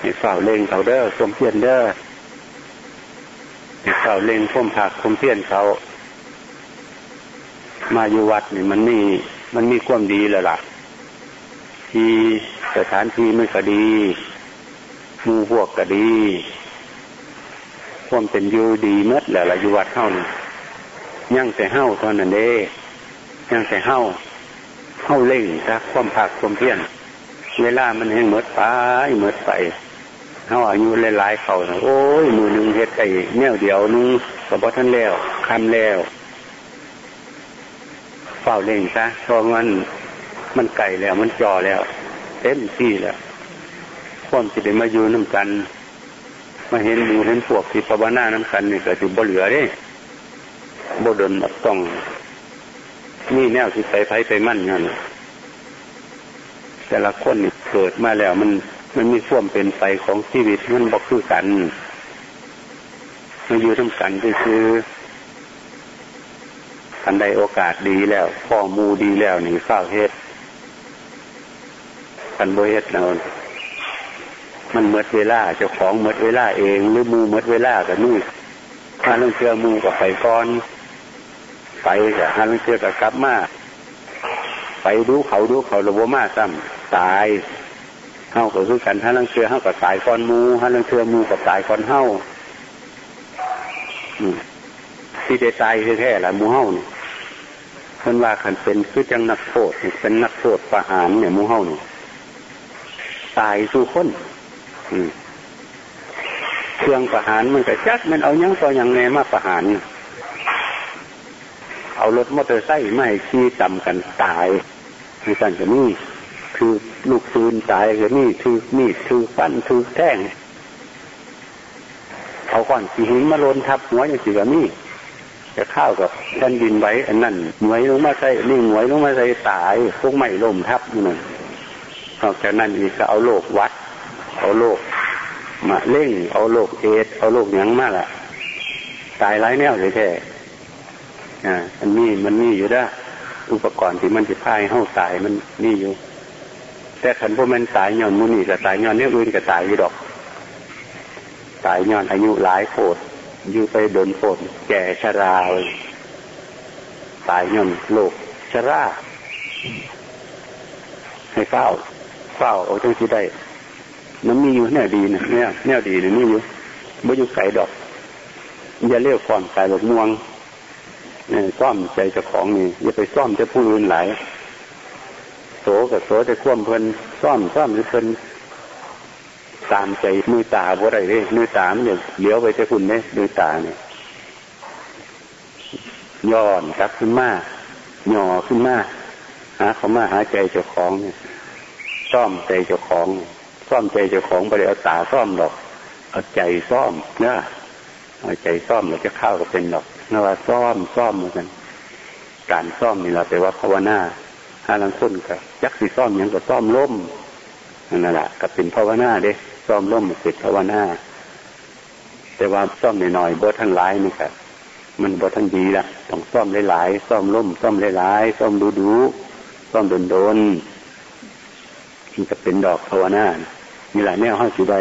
ให้ฝ้าเล่งเขาเด้อสมเพียนเด้อให้ฝ้าเล่งพ่มผักสมเพียนเขา มาอยู่วัดนี่มันมีมันมีความดีแล้วล่ะ ที่สถานที่ไม่ก็ดีมูพวกก็ดีความเป็นอยู่ดีเมื่อแหละละอยู่วัดเท่านี่ยั่งแต่เฮ้าเท่านั้นเด้ยั่งแต่เฮ้าเฮ้าเล่งซะความผักความเพียนเวลามันแห้งเมดไปเมดไป เฮ้าอายุหลายๆเขาโอ้ยมือหนึ่งเฮ็ดไอ้แนวเดียวนึงกับพ่ท่านแล้วคำแล้วเฝ้าเล่งซะเพราะมันมันไก่แล้วมันจ่อแล้ว เต็มที่แล้วความจะได้มาอยู่น้ำกัน มาเห็นมูเห็นพวกที่ภาวนาน้ำกันนี่ก็ถือบ่เหลือเด้บ่ดนต้องนี่แนวที่ไปไผไปมั่นเงินแต่ละคนนี่เกิดมาแล้วมัน มันมีส่วมเป็นไปของชีวิตมันบอกคือกันมาอยู่ทั้งกันคืออันใดโอกาสดีแล้วพ่อมูดีแล้วนี่ข้าวเฮ็ดอันโบเฮ็ดเนามันเมดเวลาเจ้าของเมดเวลาเองหรือมูเมดเวลากับนู่นถ้าเรื่องเชื่อมูกับไปก่อน ไปกับฮาเรื่องเชื่อกับกลับมาไปดูเขาดูเขาระบบมาซ้ำตาย เฮากับสู้กันถ้าเรื่องเชื่อเฮากับตายก่อนมูถ้าเรื่องเชือมูกับตายก่อนเฮาที่ได้ตายคือแค่ละมูเฮาเนี่ยมันว่าขันเป็นคือจังนักโทษเป็นนักโทษประหารเนี่ยมูเฮาเนี่ยตายสู้คนเครื่องประหารมันก็จัดมันเอายังต่อยังแน่มาประหาร เอารถมอเตอร์ไซค์ไม่ขี่จำกันตายในการจะนี่คือ ลูกปืนตายก็นี่คือมีดคือฟันคือแท่งเอาก่อนสีหินมาลนทับหัวอย่างสีกับนี่จะเข้ากับแผ่นดินไว้อันนั้นหน่วยลงมาใส่นี่หวยลงมาใส่ตายพวกไม่ล่มทับนี่นนอกจากนั้นอีกก็เอาโลกวัด เอาโรคมาเล่ง เอาโรคเอดเอาโรคยังมากอะตายไร้แนวเลยแท้อ่ามันมีมันมีอยู่ด้อุปกรณ์ที่มันจะพายเข้าตายมันนี่อยู่ แต่ขันพวกมันตายย้อนมุนีกับตายย้อนเนี้ยอื่นกับตายอยู่ดอก ตายย้อนอายุหลายโคตรอยู่ไปโดนโคตรแก่ชราเลยตายย้อนโลกชราให้เฝ้าเฝ้าเอาจังที่ได้มันมีอยู่แนวดีนะแนวแนวดีนี่มีอยู่ไม่อยู่ไก่ดอก อย่าเรียกความไก่ดอกม่วงเนี่ยซ่อมใจเจ้าของนี่อย่าไปซ่อมจะผู้อื่นหลาย โสกับโสจะคว่ำเพลินซ่อมซ่อมจะเพลินตามใจมือตาบ่ไรเลยมือตามันเนี่ยเลี้ยวไปจะคุณเนี่ยมือตาเนี่ยย้อนกลับขึ้นมาหย่อขึ้นมาหาเขามาหาใจเจ้าของเนี่ยซ่อมใจเจ้าของซ่อมใจเจ้าของไปเลยเอาตาซ่อมหรอกเอาใจซ่อมเนะเอาใจซ่อมเราจะเข้าก็เป็นหรอกนะว่าซ่อมซ่อมเหมือนกันการซ่อมนี่เราแต่ว่าภาวนา ห้าลังคนกับยักษ์สีซ่อมอยังกับซ่อมล่มนั่นแหละกับเป็นภาวนาเด้ซ่อมล่มเป็นภาวนาแต่ว่าซ่อมหน่อยๆเบอร์ทั้งหลายนี่ครับมันบอทั้งดีละต้องซ่อมหลายๆซ่อมล่มซ่อมหลายๆซ่อมดูๆซ่อมโดนๆมันจะเป็นดอกภาวนามีหลายแนวห้าสิได้